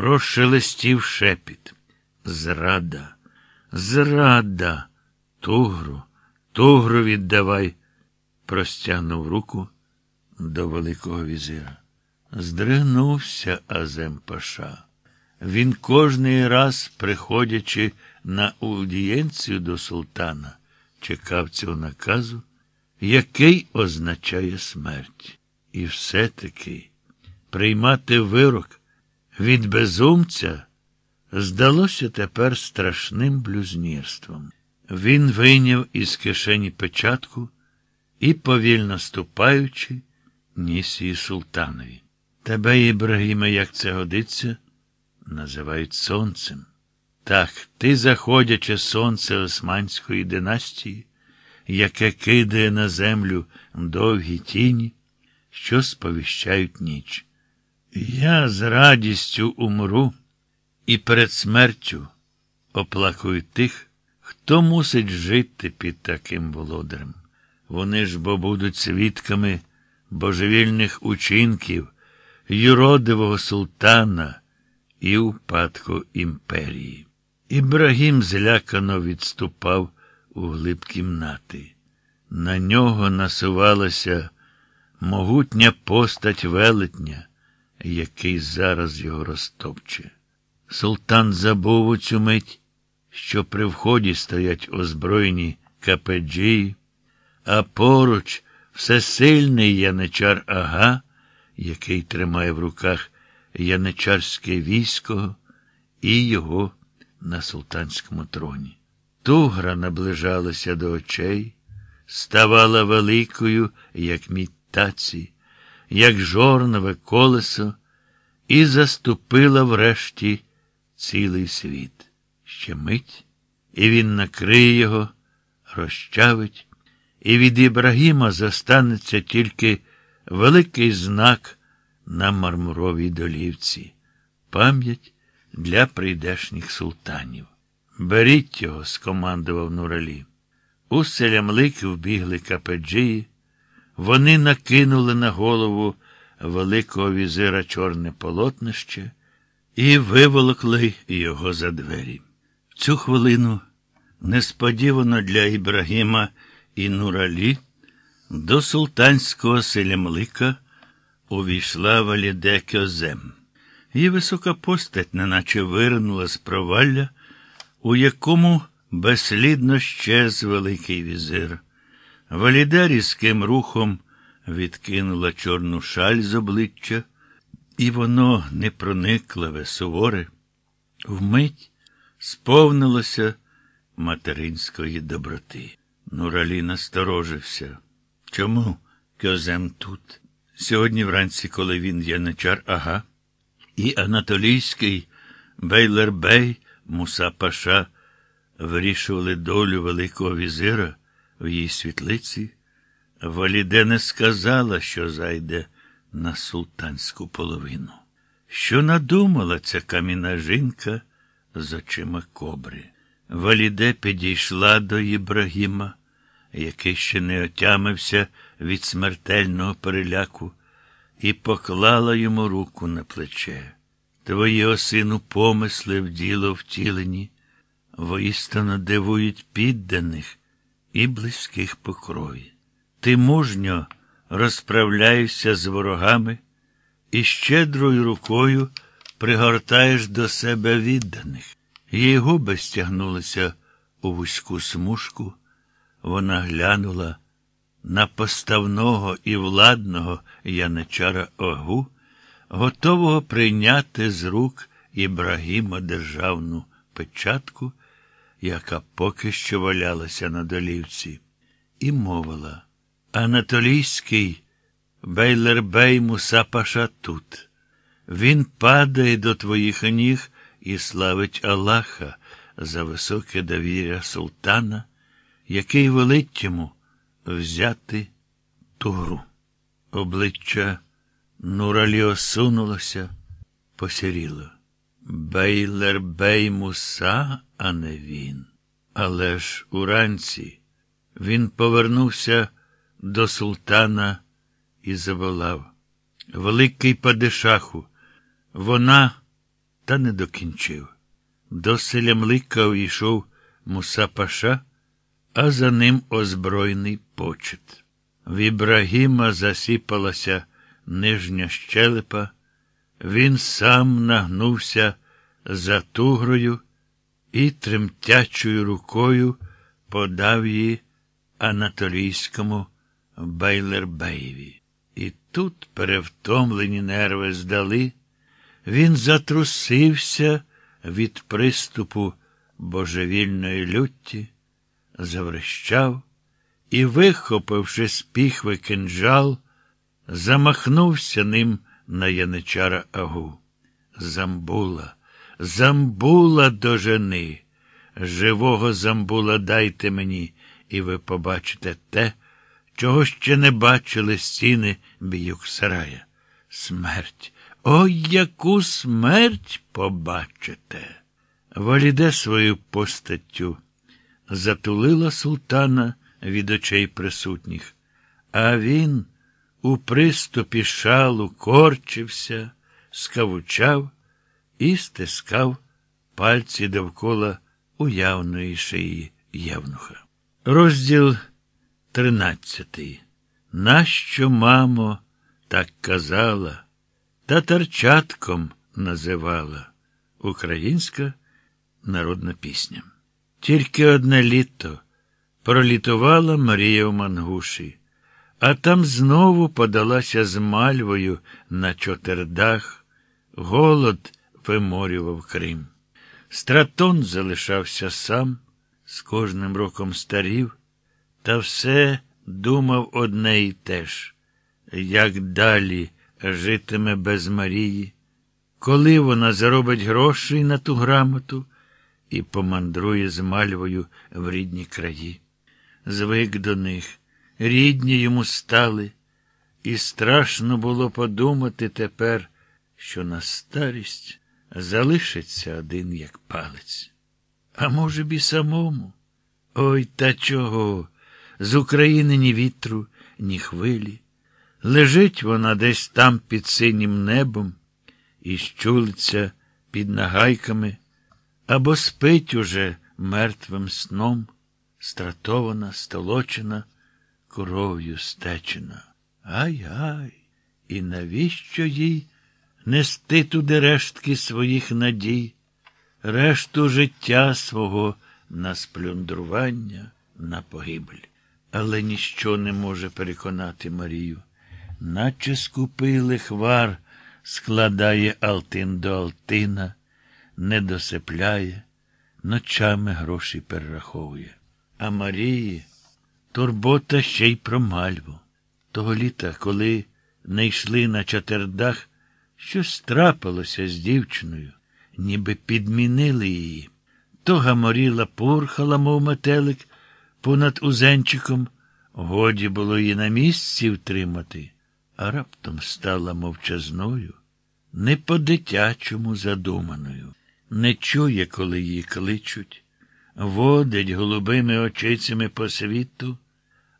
Прошелестів шепіт. Зрада, зрада, тугру, тугру віддавай, простягнув руку до Великого візира. Здригнувся Азем Паша. Він кожний раз, приходячи на аудієнцію до султана, чекав цього наказу, який означає смерть. І все-таки приймати вирок від безумця здалося тепер страшним блюзнірством. Він вийняв із кишені печатку і, повільно ступаючи, ніс її султанові. Тебе, Ібрагіме, як це годиться, називають сонцем. Так, ти заходяче сонце Османської династії, яке кидає на землю довгі тіні, що сповіщають ніч. Я з радістю умру і перед смертю оплакую тих, хто мусить жити під таким володарем. Вони ж бо будуть свідками божевільних учинків, юродивого султана і упадку імперії. Ібрагім злякано відступав у глиб кімнати. На нього насувалася могутня постать велетня, який зараз його розтопче. Султан забув у цю мить, що при вході стоять озброєні капеджії, а поруч всесильний яничар Ага, який тримає в руках яничарське військо і його на султанському троні. Тугра наближалася до очей, ставала великою, як мітаці, як жорнове колесо, і заступила врешті цілий світ. Ще мить, і він накриє його, розчавить, і від Ібрагіма застанеться тільки великий знак на мармуровій долівці, пам'ять для прийдешніх султанів. Беріть його, скомандував Нуралі. У селямлики вбігли капеджії, вони накинули на голову Великого візира чорне полотнище і виволокли його за двері. В цю хвилину, несподівано для Ібрагіма і Нуралі, до султанського селямлика увійшла Валіде Кьозем. Її висока постать, неначе виринула з провалля, у якому безслідно щез Великий візир. Валіде різким рухом відкинула чорну шаль з обличчя, і воно непроникливе, суворе, вмить сповнилося материнської доброти. Нуралі насторожився. Чому Кьозем тут? Сьогодні вранці, коли він яничар ага, і Анатолійський Бейлербей Муса Паша вирішували долю Великого візира в її світлиці, Валіде не сказала, що зайде на султанську половину. Що надумала ця кам'яна жінка з очима кобри? Валіде підійшла до Ібрагіма, який ще не отямився від смертельного переляку, і поклала йому руку на плече. Твої осину помисли в діло втілені, воістину дивують підданих і близьких по крові. Ти мужньо розправляєшся з ворогами і щедрою рукою пригортаєш до себе відданих. Її губи стягнулися у вузьку смужку. Вона глянула на поставного і владного яничара Огу, готового прийняти з рук Ібрагіма державну печатку, яка поки що валялася на долівці, і мовила Анатолійський Бейлербей Мусапаша тут. Він падає до твоїх ніг і славить Аллаха за високе довір'я султана, який велить йому взяти туру. Обличчя Нуралі осунулося, посіріло. Бейлербей Муса, а не він. Але ж уранці він повернувся до султана і заволав. Великий падишаху, вона та не докінчив. До селямлика увійшов Муса Паша, а за ним озброєний почет. В Ібрагіма засіпалася нижня щелепа, він сам нагнувся за тугрою і тремтячою рукою подав її Анатолійському Байлербеєві. І тут перевтомлені нерви здали, він затрусився від приступу божевільної лютті, заврещав і, вихопивши з піхви кинджал, замахнувся ним на яничара агу. Замбула, замбула до жени. Живого замбула дайте мені, і ви побачите те, чого ще не бачили стіни Біюксарая. Смерть. Ой, яку смерть побачите. Валіде свою постаттю затулила султана від очей присутніх, а він у приступі шалу корчився, скавучав і стискав пальці довкола уявної шиї Євнуха. Розділ тринадцятий. Нащо, мамо, так казала, татарчатком називала українська народна пісня. Тільки одне літо пролітувала Марія в Мангуші, а там знову подалася з мальвою на чотирдах, голод виморював Крим. Стратон залишався сам, з кожним роком старів, та все думав одне і те ж, як далі житиме без Марії, коли вона заробить грошей на ту грамоту і помандрує з мальвою в рідні краї. Звик до них, рідні йому стали, і страшно було подумати тепер, що на старість залишиться один як палець. А може б і самому? Ой та чого? З України ні вітру, ні хвилі. Лежить вона десь там під синім небом і щулиться під нагайками, або спить уже мертвим сном, стратована, столочена, кров'ю стечена. Ай-ай! І навіщо їй нести туди рештки своїх надій, решту життя свого на сплюндрування, на погибель? Але ніщо не може переконати Марію. Наче скупий лихвар складає Алтин до Алтина, не досипляє, ночами гроші перераховує. А Марії турбота ще й про мальву. Того літа, коли не йшли на чатердах, щось трапилося з дівчиною, ніби підмінили її. То гаморіла пурхала, мов метелик, понад узенчиком. Годі було її на місці втримати, а раптом стала мовчазною, не по-дитячому задуманою, не чує, коли її кличуть, водить голубими очицями по світу.